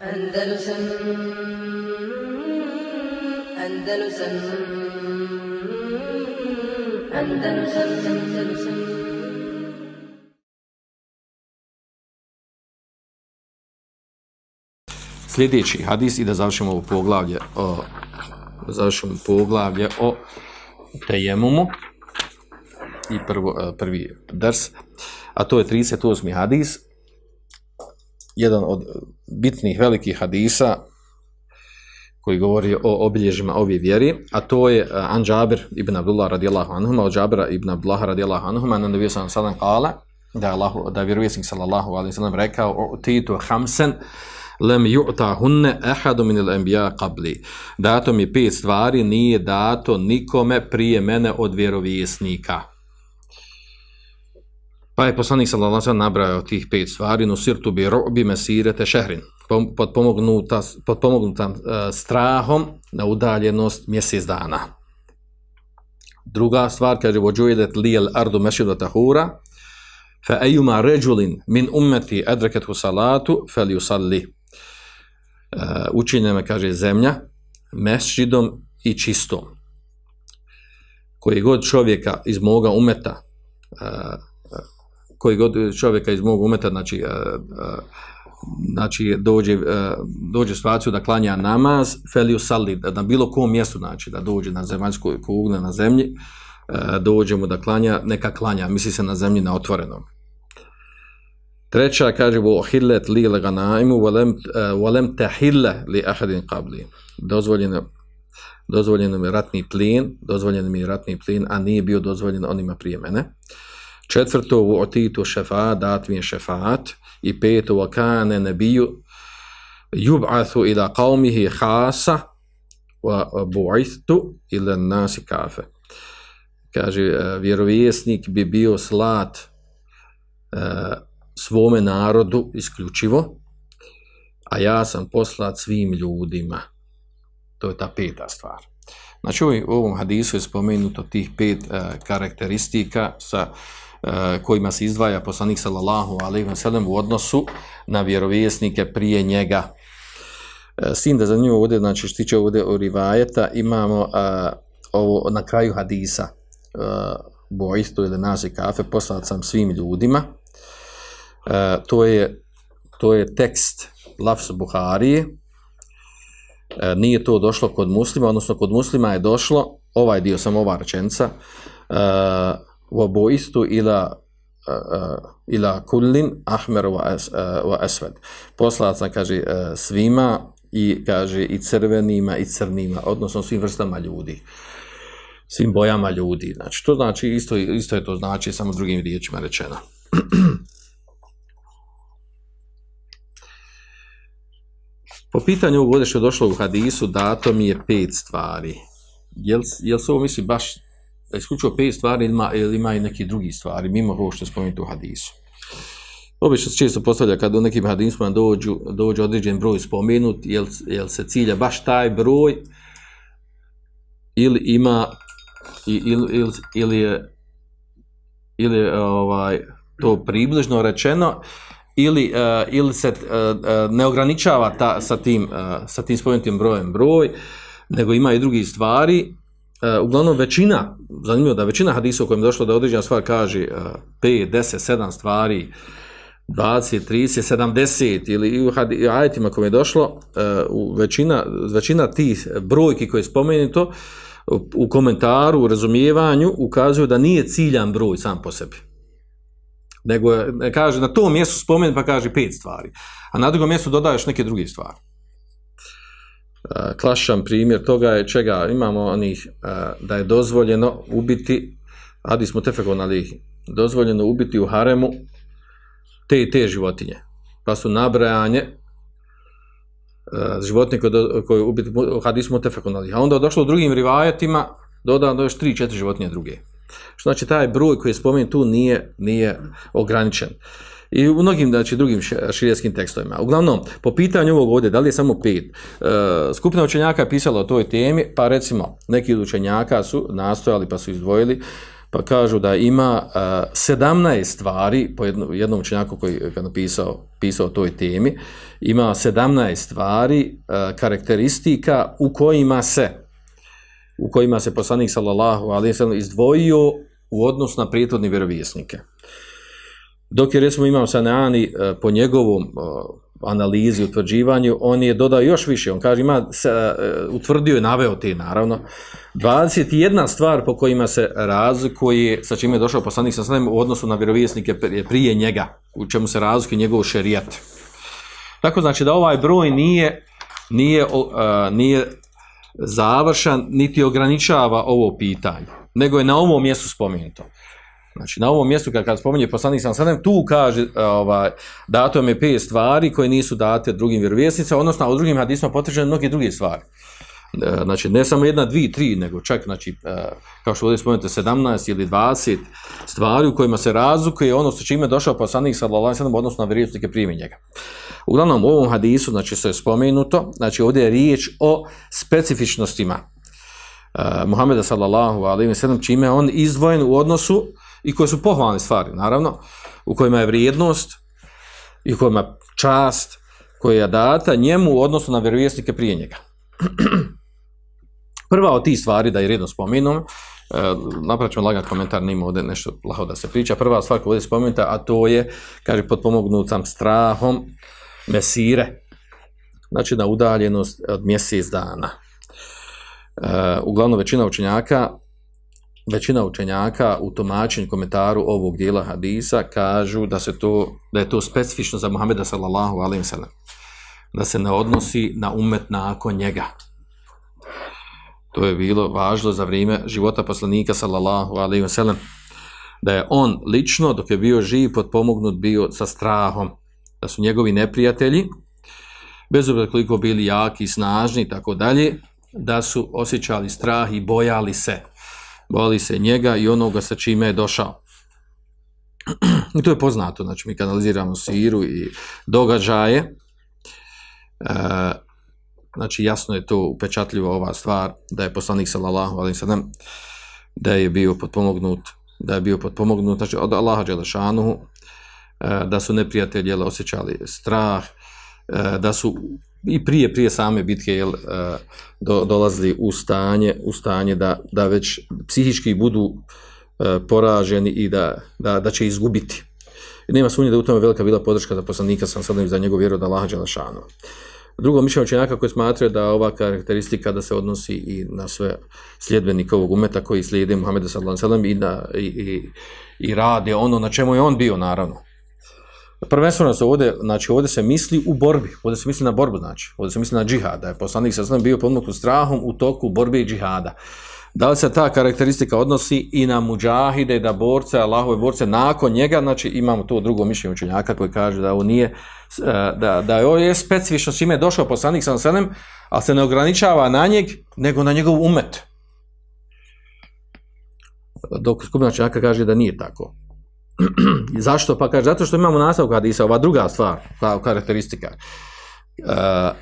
Andalusam Andalusam Andalusam Andalusam Sljedeći hadis i da završimo ovo poglavlje o da završimo poglavlje o tejemumu i prvo, e, prvi ders a to je 38. hadis, jedan od bitnih velikih hadisa koji govori o obilježima ove vjeri, a to je eh, An Džabir ibn Abdullah radijallahu anhuma, od Džabira ibn Abdullah radijallahu anhuma, na nabiju sallam sallam kala, da je, Allah, da je vjerovjesnik sallallahu alaihi sallam rekao, titu hamsen, lem ju'ta hunne ahadu min al-anbiya qabli. Dato mi pet stvari nije dato nikome prije mene od vjerovjesnika. Pa je poslanik sallallahu alejhi ve sellem nabrajao tih pet stvari, no sirtu bi rubi mesirete shahrin. Podpomognuta, podpomognuta uh, strahom na udaljenost mjesec dana. Druga stvar kaže vođujedet li ardu masjidan tahura fa ejuma rajulin min ummati adrakathu salatu falyusalli. Uh, učinjena kaže zemlja mešidom i čistom. Koji god čovjeka iz moga umeta uh, e, koji god čovjeka iz mog umeta, znači, e, e, znači dođe, e, dođe situaciju da klanja namaz, feliju sali, na bilo kom mjestu, znači da dođe na zemaljskoj kugle na zemlji, dođe mu da klanja, neka klanja, misli se na zemlji na otvorenom. Treća kaže bo hillet li laganaimu walem walem tahilla li ahadin qabli. Dozvoljeno dozvoljeno mi ratni plin, dozvoljeno mi ratni plin, a nije bio dozvoljen onima prije mene. Uh, Četvrto, u otitu šefaat, dat mi je šefaat. I peto, u kane nebiju, jub'athu ila qavmihi hasa, wa bu'ithtu ila nasi kafe. Kaže, e, vjerovjesnik bi bio slat uh, svome narodu isključivo, a ja sam poslat svim ljudima. To je ta peta stvar. Znači, u ovom hadisu je spomenuto tih pet uh, karakteristika sa uh, E, kojima se izdvaja poslanik sallallahu alejhi ve sellem u odnosu na vjerovjesnike prije njega. E, S tim da za nju ovdje, znači što tiče ovdje o rivajeta, imamo a, ovo na kraju hadisa a, bojstvo ili nazi kafe, poslat sam svim ljudima. A, to, je, to je tekst Lafs Buharije. A, nije to došlo kod muslima, odnosno kod muslima je došlo, ovaj dio, samo ova rečenca, a, wa boistu ila ila kullin ahmer wa, wa aswad. Poslat sam kaže e, svima i kaže i crvenima i crnima odnosno svim vrstama ljudi svim bojama ljudi. Znači to znači isto isto je to znači samo drugim riječima rečeno. Po pitanju ovog što je došlo u hadisu, dato mi je pet stvari. Jel, jel se ovo misli baš da isključio pet stvari ili ima, ili ima i neki drugi stvari, mimo ovo što je spomenuto u hadisu. Obično se često postavlja kada u nekim hadisima dođu, dođu određen broj spomenut, jel, jel se cilja baš taj broj ili ima ili, ili, ili je ili je ovaj, to približno rečeno ili, uh, ili se uh, ne ograničava ta, sa tim, uh, sa tim spomenutim brojem broj, nego ima i drugi stvari Uh, uglavnom većina, zanimljivo da većina hadisa u kojem je došlo da određena stvar kaže uh, 5, 10, 7 stvari, 20, 30, 70 ili u ajetima kojim je došlo, uh, većina, većina tih brojki koje je spomenuto u komentaru, u razumijevanju ukazuju da nije ciljan broj sam po sebi. Nego je, kaže, na tom mjestu spomen pa kaže pet stvari. A na drugom mjestu dodaješ neke druge stvari Eh, klašan primjer toga je čega? Imamo onih eh, da je dozvoljeno ubiti hadis mutefekon tefekon ali dozvoljeno ubiti u haremu te i te životinje. Pa su nabrajanje eh, životinje koje, koje ubiti u hadismu mutefekon ali a onda došlo u drugim rivajetima dodano još 3-4 životinje druge. Što znači taj broj koji je spomenut tu nije, nije ograničen. I u mnogim znači, drugim širijskim tekstovima. Uglavnom, po pitanju ovog ovdje, da li je samo pet, e, skupina učenjaka je pisala o toj temi, pa recimo, neki od učenjaka su nastojali pa su izdvojili, pa kažu da ima e, 17 stvari, po jedno, jednom učenjaku koji je napisao pisao o toj temi, ima 17 stvari, e, karakteristika u kojima se u kojima se poslanik sallallahu alejhi ve sellem izdvojio u odnosu na prijetodne vjerovjesnike. Dok je recimo imam Sanani e, po njegovom e, analizi, utvrđivanju, on je dodao još više, on kaže, ima, se, e, utvrdio i naveo te, naravno, 21 stvar po kojima se razlikuje, sa čime je došao poslanik sa u odnosu na vjerovijesnike prije njega, u čemu se razlikuje njegov šerijat. Tako znači da ovaj broj nije, nije, uh, nije završan, niti ograničava ovo pitanje, nego je na ovom mjestu spomenuto. Znači, na ovom mjestu, kad, kad spominje poslanik sam sadem, tu kaže, e, ovaj, dato je pet stvari koje nisu date drugim vjerovjesnicama, odnosno, u drugim hadisma potvrđene mnoge druge stvari. E, znači, ne samo jedna, dvi, tri, nego čak, znači, e, kao što ovdje spomenuti, 17 ili 20 stvari u kojima se razlikuje ono sa čime je došao poslanik sa sallam, odnosno na vjerovjesnike prije njega. Uglavnom, u ovom hadisu, znači, se je spomenuto, znači, ovdje je riječ o specifičnostima uh, Muhammeda sallallahu alaihi wa sallam, čime on izdvojen u odnosu i koje su pohvalne stvari, naravno, u kojima je vrijednost i u kojima je čast koja je data njemu u odnosu na vjerovjesnike prije njega. Prva od tih stvari, da je redno spomenom, e, napravit ćemo lagan komentar, nima ovdje nešto plaho da se priča, prva stvar koja ovdje spomenuta, a to je, kaže, potpomognut sam strahom mesire, znači na udaljenost od mjesec dana. E, uglavnom, većina učenjaka većina učenjaka u tumačenju komentaru ovog dijela hadisa kažu da se to da je to specifično za Muhameda sallallahu alejhi ve sellem da se ne odnosi na umet nakon njega. To je bilo važno za vrijeme života poslanika sallallahu alejhi ve sellem da je on lično dok je bio živ potpomognut bio sa strahom da su njegovi neprijatelji bez obzira koliko bili jaki i snažni tako dalje da su osjećali strah i bojali se boli se njega i onoga sa čime je došao. I to je poznato, znači mi kanaliziramo siru i događaje, e, znači jasno je to upečatljivo ova stvar, da je poslanik sallallahu alejhi ve sellem da je bio potpomognut, da je bio potpomognut, znači od Allaha dželešanu e, da su neprijatelji osjećali strah, e, da su i prije prije same bitke jel, e, do, dolazili u stanje u stanje da, da već psihički budu e, poraženi i da, da, da će izgubiti. Nema sumnje da u tome velika bila podrška za poslanika sam sadom za njegov vjeru da Laha Đalašanu. Drugo mišljenje učenjaka koji smatraju da ova karakteristika da se odnosi i na sve sljedbenike ovog umeta koji slijede Muhammeda sallallahu alejhi ve sellem i, i, i rade ono na čemu je on bio naravno prvenstveno se ovdje, znači ovdje se misli u borbi, ovdje se misli na borbu, znači, ovdje se misli na džihad, da je poslanik sa bio podmuknut strahom u toku borbe i džihada. Da li se ta karakteristika odnosi i na muđahide, da borce, Allahove borce, nakon njega, znači imamo to drugo mišljenje učenjaka koji kaže da ovo nije, e, da, da je ovo je specifično čime je došao poslanik sa selem, ali se ne ograničava na njeg, nego na njegov umet. Dok skupina učenjaka kaže da nije tako. Zašto? Pa kaže, zato što imamo nastavku hadisa, ova druga stvar, kao karakteristika. Uh,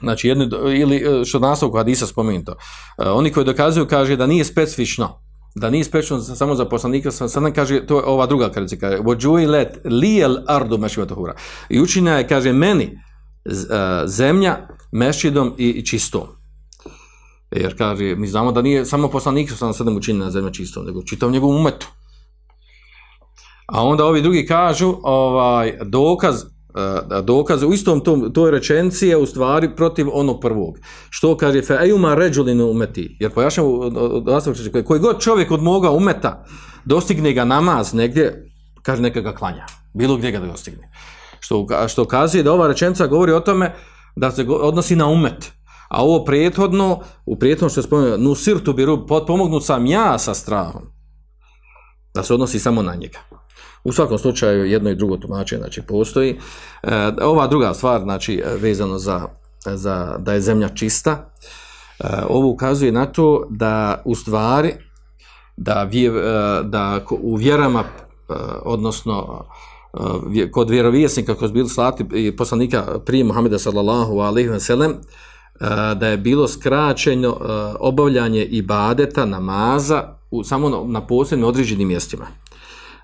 znači, jedni, ili što nastavku hadisa spomenuto. Oni koji dokazuju, kaže da nije specifično, da nije specifično samo za poslanika, sam sad kaže, to je ova druga karakteristika. Vođuji let lijel ardu mešivatohura. I učinja je, kaže, meni zemlja mešidom i čistom. Jer kaže, mi znamo da nije samo poslanik sam sedam učinjena zemlja čistom, nego čitav njegov umetu. A onda ovi drugi kažu, ovaj dokaz uh, dokaz u istom tom toj rečenici je u stvari protiv onog prvog. Što kaže fe ayuma rajulin umeti? Jer pojašnjamo nastavak koji, koji god čovjek od moga umeta dostigne ga namaz negdje, kaže neka ga klanja. Bilo gdje ga da dostigne. Što što kaže da ova rečenica govori o tome da se odnosi na umet. A ovo prethodno, u prethodnom što je spomenuo, nusirtu biru, pomognut sam ja sa strahom. Da se odnosi samo na njega. U svakom slučaju jedno i drugo tumačenje znači postoji. E, ova druga stvar znači vezano za, za da je zemlja čista. E, ovo ukazuje na to da u stvari da, vje, e, da u vjerama e, odnosno e, kod vjerovjesnika koji su bili slati i poslanika prije Muhameda sallallahu alejhi ve sellem da je bilo skraćeno obavljanje ibadeta namaza u, samo na, na posebnim određenim mjestima.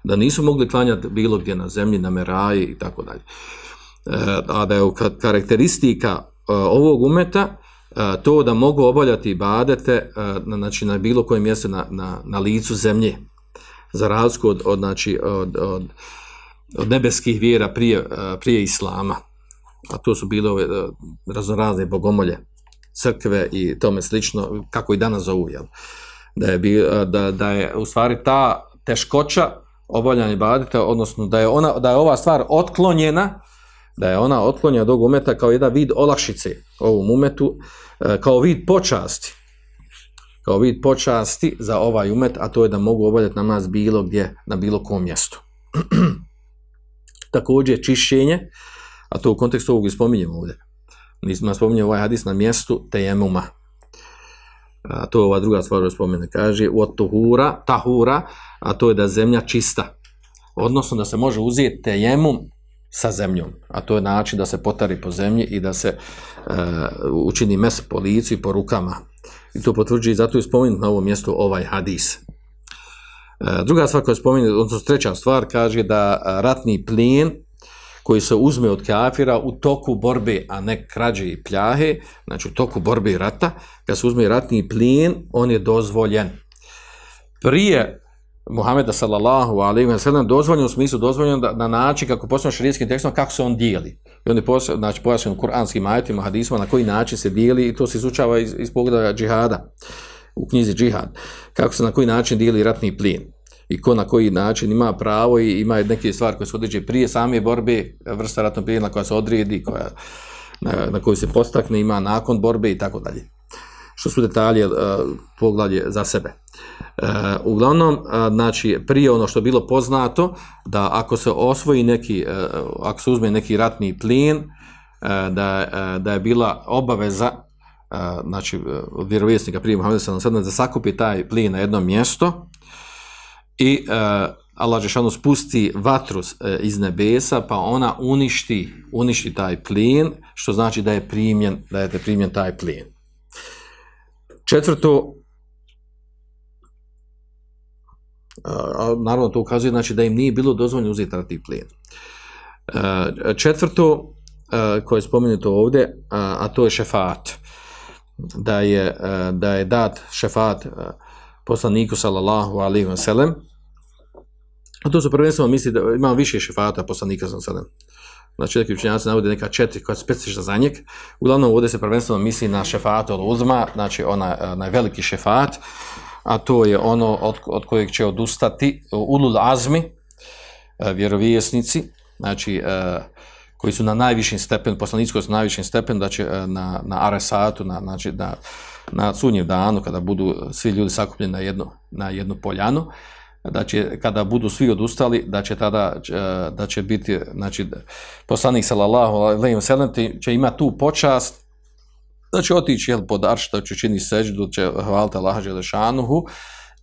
Da nisu mogli klanjati bilo gdje na zemlji, na meraji i tako dalje. E, a da je karakteristika e, ovog umeta e, to da mogu obavljati ibadete na, znači, na bilo kojem mjestu na, na, na licu zemlje za razliku od, od, znači, od, od, od nebeskih vjera prije, prije islama a to su bile ove raznorazne bogomolje crkve i tome slično kako i danas zovu jel? Da, je bi, da, da je u stvari ta teškoća obavljanje ibadeta odnosno da je, ona, da je ova stvar otklonjena da je ona otklonjena od ovog umeta kao jedan vid olakšice ovom umetu, e, kao vid počasti, kao vid počasti za ovaj umet, a to je da mogu obavljati namaz bilo gdje, na bilo kom mjestu. Također čišćenje, a to u kontekstu ovog spominjemo ovdje. Nismo spominjemo ovaj hadis na mjestu tejemuma. A to je ova druga stvar koju spomene. Kaže, od tuhura, tahura, a to je da je zemlja čista. Odnosno da se može uzeti tejemum sa zemljom, a to je način da se potari po zemlji i da se e, učini mes po licu i po rukama. I to potvrđuje i zato je spomenut na ovom mjestu ovaj hadis. E, druga stvar koja je spomenut, odnosno treća stvar, kaže da ratni plijen koji se uzme od kafira u toku borbe, a ne krađe i pljahe, znači u toku borbe i rata, kad se uzme ratni plijen, on je dozvoljen. Prije Muhameda sallallahu alejhi ve sellem dozvoljeno u smislu dozvoljeno da, na način kako posljedno šerijskim tekstom kako se on dijeli. I on je posle, znači pojašnjeno kuranskim ajetima, hadisima na koji način se dijeli i to se izučava iz, iz pogleda džihada u knjizi džihad. Kako se na koji način dijeli ratni plin i ko na koji način ima pravo i ima neke stvari koje se određe prije same borbe, vrsta ratnog prijedna koja se odredi, koja, na, na koju se postakne, ima nakon borbe i tako dalje. Što su detalje uh, poglavlje za sebe. Uh, uglavnom, uh, znači, prije ono što bilo poznato, da ako se osvoji neki, uh, ako se uzme neki ratni plin, uh, da, uh, da je bila obaveza uh, znači, od vjerovjesnika prije Muhammeda sallam da sakupi taj plin na jedno mjesto i uh, Allah Žešanu spusti vatru uh, iz nebesa, pa ona uništi, uništi taj plin, što znači da je primjen, da je primjen taj plin. Četvrto, e, a, naravno to ukazuje znači da im nije bilo dozvoljeno uzeti taj plijen. Četvrto, koje je spomenuto ovdje, a to je šefat. Da je, da je dat šefat poslaniku sallallahu alaihi wa sallam. A to su prvenstveno misli da imamo više šefata poslanika sam sada. Znači, neki učenjaci navode neka četiri koja je specifična za njeg. Uglavnom, ovdje se prvenstveno misli na šefat od uzma, znači onaj, onaj veliki šefat, a to je ono od, od kojeg će odustati ulul azmi, e, vjerovijesnici, znači e, koji su na najvišim stepen, poslanici koji su na najvišim stepen, da će e, na, na aresatu, na, znači na, na sunjev danu, kada budu svi ljudi sakupljeni na jednu, na jednu poljanu, da će kada budu svi odustali da će tada e, da će biti znači poslanik sallallahu alejhi ve sellem će ima tu počast da će otići jel pod arš da će čini sećdu će hvaliti Allaha dželešanuhu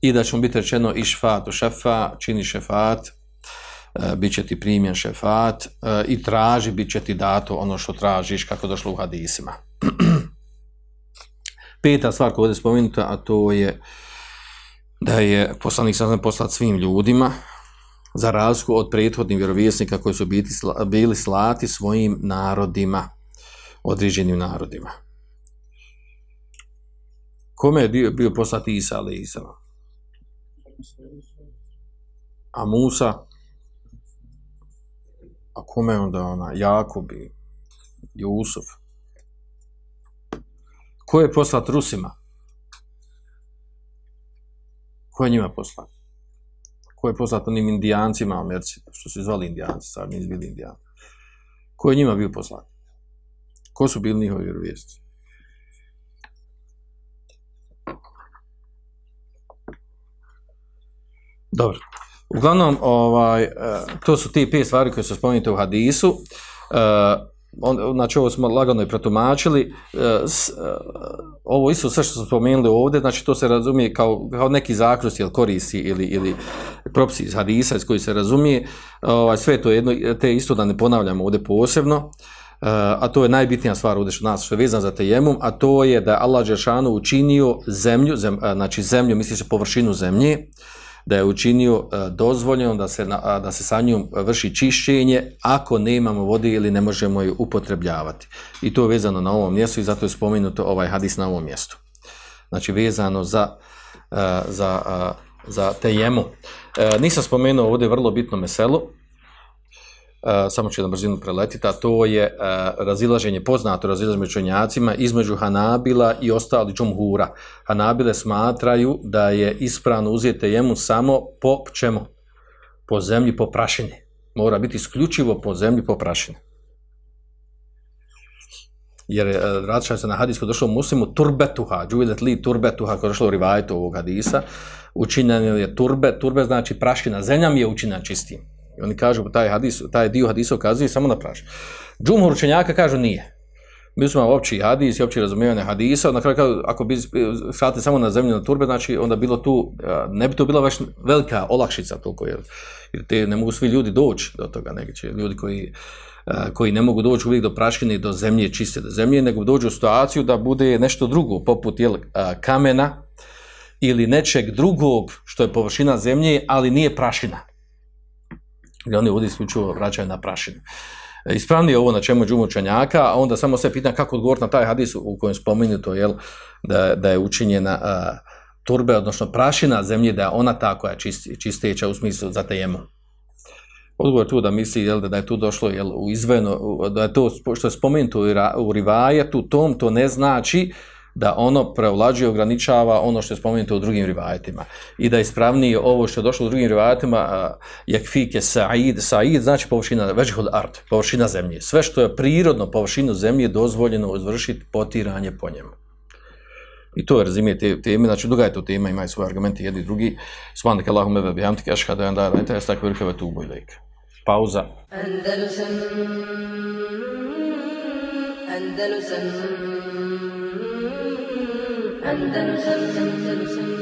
i da će mu biti rečeno išfatu šefa čini šefat e, bit će ti primjen šefat e, i traži bit će ti dato ono što tražiš kako došlo u hadisima. Peta stvar koja je spomenuta a to je uh, da je poslanik sam poslat svim ljudima za razliku od prethodnih vjerovjesnika koji su biti, bili slati svojim narodima, određenim narodima. Kome je bio, bio poslat Isa, ali Isa? A Musa? A kome je onda ona? Jakub i Jusuf? Ko je poslat Rusima? Ko je njima poslat? Ko je poslat onim indijancima u Americi, što su zvali indijanci, sad nisu bili indijanci. Ko je njima bio poslat? Ko su bili njihovi vjerovijesti? Dobro. Uglavnom, ovaj, eh, to su ti pet stvari koje su spomenute u hadisu. Uh, on, znači ovo smo lagano i protumačili, e, s, e, ovo isto sve što smo spomenuli ovdje, znači to se razumije kao, kao neki zaključci ili korisi ili, ili propisi iz hadisa iz koji se razumije, e, ovaj, sve to jedno, te isto da ne ponavljamo ovdje posebno, e, a to je najbitnija stvar ovdje što nas što je vezan za tejemum, a to je da Allah Đešanu učinio zemlju, zem, e, znači zemlju, misli se površinu zemlje, da je učinio e, dozvoljeno da se, da se sa njom vrši čišćenje ako nemamo vode ili ne možemo ju upotrebljavati. I to je vezano na ovom mjestu i zato je spomenuto ovaj hadis na ovom mjestu. Znači vezano za, e, za, e, za tejemu. Nisam spomenuo ovdje vrlo bitno meselo, E, samo ću jedan brzinu preletiti, a to je uh, razilaženje, poznato razilaženje učenjacima između Hanabila i ostali džumhura. Hanabile smatraju da je ispravno uzijete jemu samo po čemu? Po zemlji, po prašini. Mora biti isključivo po zemlji, po prašini. Jer e, uh, vraća se na hadisku došlo muslimu turbetuha, džuvidet li turbetuha, kada došlo u rivajtu ovog hadisa, učinjen je turbe, turbe znači prašina, zemlja mi je učinjena čistim. I oni kažu, taj, hadis, taj dio hadisa ukazuje samo na praš. Džumhur učenjaka kažu nije. Mi smo opći hadis i opći razumijevanje hadisa, na kraju ako bi shvatili samo na zemlju na turbe, znači onda bilo tu, ne bi to bila već velika olakšica toliko, jer, jer te ne mogu svi ljudi doći do toga, neki će ljudi koji, koji ne mogu doći uvijek do prašine do zemlje, čiste do zemlje, nego dođu u situaciju da bude nešto drugo, poput jel, kamena ili nečeg drugog što je površina zemlje, ali nije prašina i oni ovdje isključivo vraćaju na prašinu. E, Ispravni je ovo na čemu džumu čanjaka, a onda samo se pitan kako odgovoriti na taj hadis u kojem spominju to, jel, da, da je učinjena e, a, turbe, odnosno prašina zemlje, da je ona ta koja je čist, čisteća u smislu za tejemu. Odgovor tu da misli jel, da je tu došlo jel, u izveno, da je to što je spomenuto u rivajetu, tom to ne znači da ono prevlađuje, ograničava ono što je spomenuto u drugim rivajetima. I da je ispravnije ovo što je došlo u drugim rivajetima, jak fike sa'id, sa'id znači površina veđhul art, površina zemlje. Sve što je prirodno površinu zemlje dozvoljeno izvršiti potiranje po njemu. I to je razumije te teme, znači duga je to tema, imaju svoje argumente jedni i drugi. Svanak Allahum ashhadu an la en illa anta astaghfiruka wa atubu ilaik. Pauza. Andalusam Andalusam Andalusam Andalusam